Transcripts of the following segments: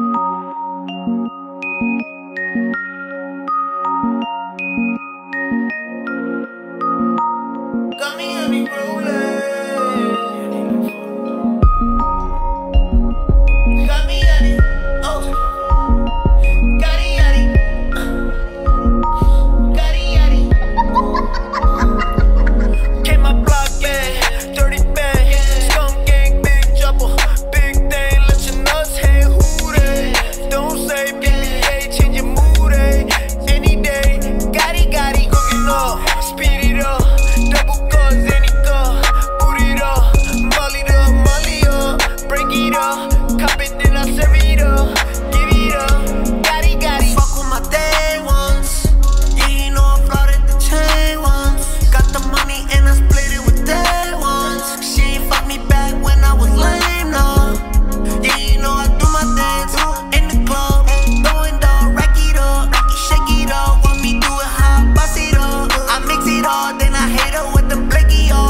Got I hit her with the blicky all.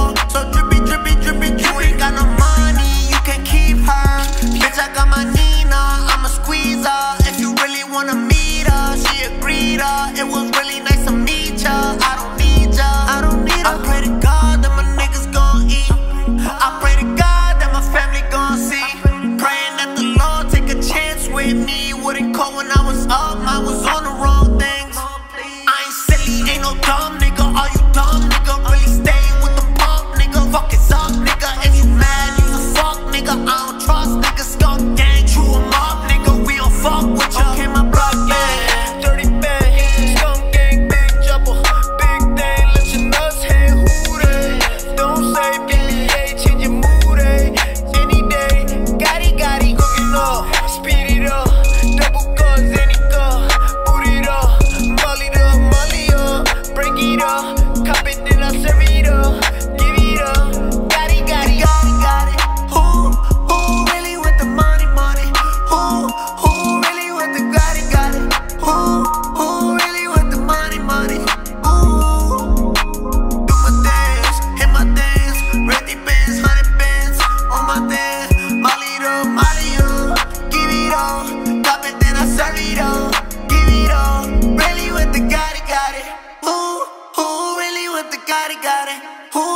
Who